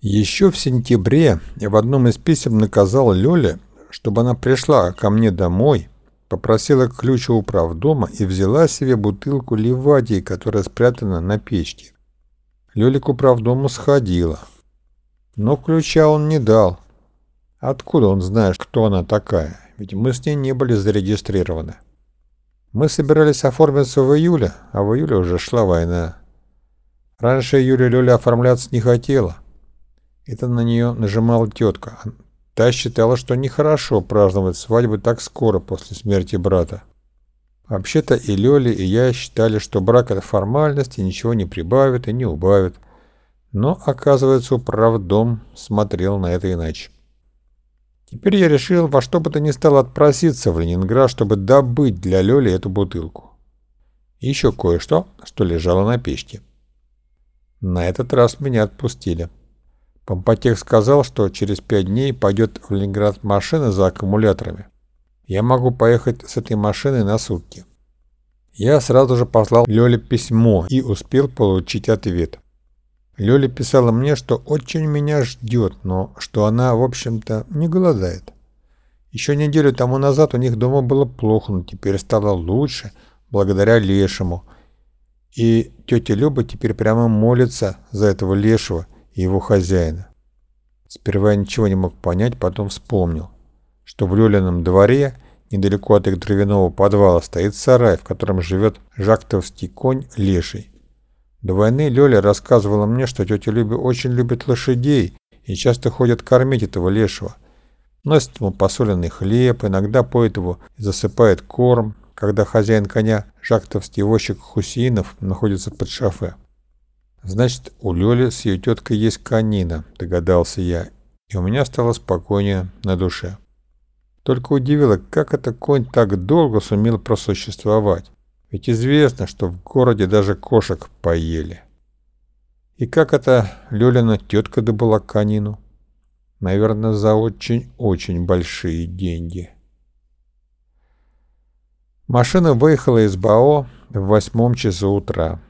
Еще в сентябре я в одном из писем наказал Лёле, чтобы она пришла ко мне домой, попросила ключ у управдома и взяла себе бутылку ливадии, которая спрятана на печке. Лёля к управдому сходила. Но ключа он не дал. Откуда он знает, кто она такая? Ведь мы с ней не были зарегистрированы. Мы собирались оформиться в июле, а в июле уже шла война. Раньше июля Лёля оформляться не хотела. Это на нее нажимала тетка. Та считала, что нехорошо праздновать свадьбу так скоро после смерти брата. Вообще-то и Лёля, и я считали, что брак – это формальность, и ничего не прибавит и не убавит. Но, оказывается, управдом смотрел на это иначе. Теперь я решил во что бы то ни стало отпроситься в Ленинград, чтобы добыть для Лёли эту бутылку. И еще кое-что, что лежало на печке. На этот раз меня отпустили. Помпотех сказал, что через пять дней пойдет в Ленинград машина за аккумуляторами. Я могу поехать с этой машиной на сутки. Я сразу же послал Лёле письмо и успел получить ответ. Лёля писала мне, что очень меня ждет, но что она, в общем-то, не голодает. Еще неделю тому назад у них дома было плохо, но теперь стало лучше, благодаря Лешему. И тетя Люба теперь прямо молится за этого Лешего его хозяина. Сперва я ничего не мог понять, потом вспомнил, что в Лёлином дворе, недалеко от их дровяного подвала, стоит сарай, в котором живет жактовский конь Леший. До войны Лёля рассказывала мне, что тетя Люба очень любит лошадей и часто ходит кормить этого лешего. Носит ему посоленный хлеб, иногда поет его и засыпает корм, когда хозяин коня, жактовский возчик Хусейнов, находится под шофе. Значит, у Лёли с ее теткой есть конина, догадался я, и у меня стало спокойнее на душе. Только удивило, как это конь так долго сумел просуществовать. Ведь известно, что в городе даже кошек поели. И как это Лёлина тетка добыла конину? Наверное, за очень-очень большие деньги. Машина выехала из БАО в восьмом часу утра.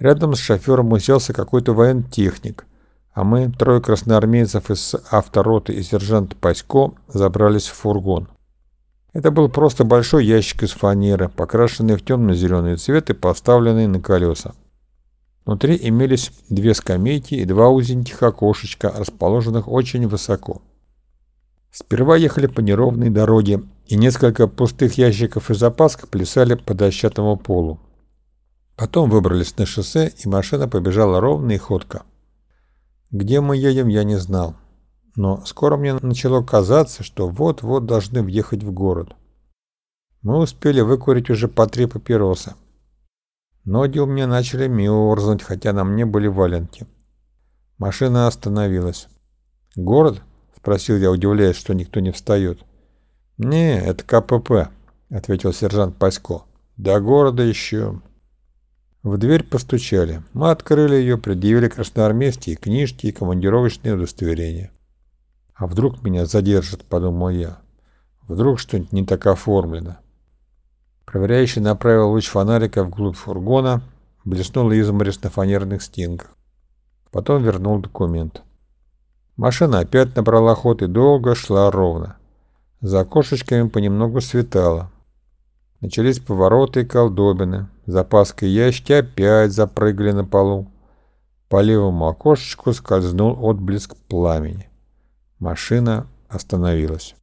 Рядом с шофером уселся какой-то воентехник, а мы, трое красноармейцев из автороты и сержант Пасько, забрались в фургон. Это был просто большой ящик из фанеры, покрашенный в темно-зеленый цвет и поставленный на колеса. Внутри имелись две скамейки и два узеньких окошечка, расположенных очень высоко. Сперва ехали по неровной дороге, и несколько пустых ящиков и запасок плясали по дощатому полу. Потом выбрались на шоссе, и машина побежала ровно и ходко. Где мы едем, я не знал но скоро мне начало казаться, что вот-вот должны въехать в город. Мы успели выкурить уже по три папироса. Ноги у меня начали мерзнуть, хотя на мне были валенки. Машина остановилась. «Город?» — спросил я, удивляясь, что никто не встает. «Не, это КПП», — ответил сержант Пасько. «До города еще...» В дверь постучали. Мы открыли ее, предъявили красноармейские книжки и командировочные удостоверения. А вдруг меня задержат, подумал я. Вдруг что-нибудь не так оформлено. Проверяющий направил луч фонарика вглубь фургона, блеснул изморозь на фанерных стенках. Потом вернул документ. Машина опять набрала ход и долго шла ровно. За окошечками понемногу светало. Начались повороты и колдобины. Запаска и ящики опять запрыгали на полу. По левому окошечку скользнул отблеск пламени. Машина остановилась.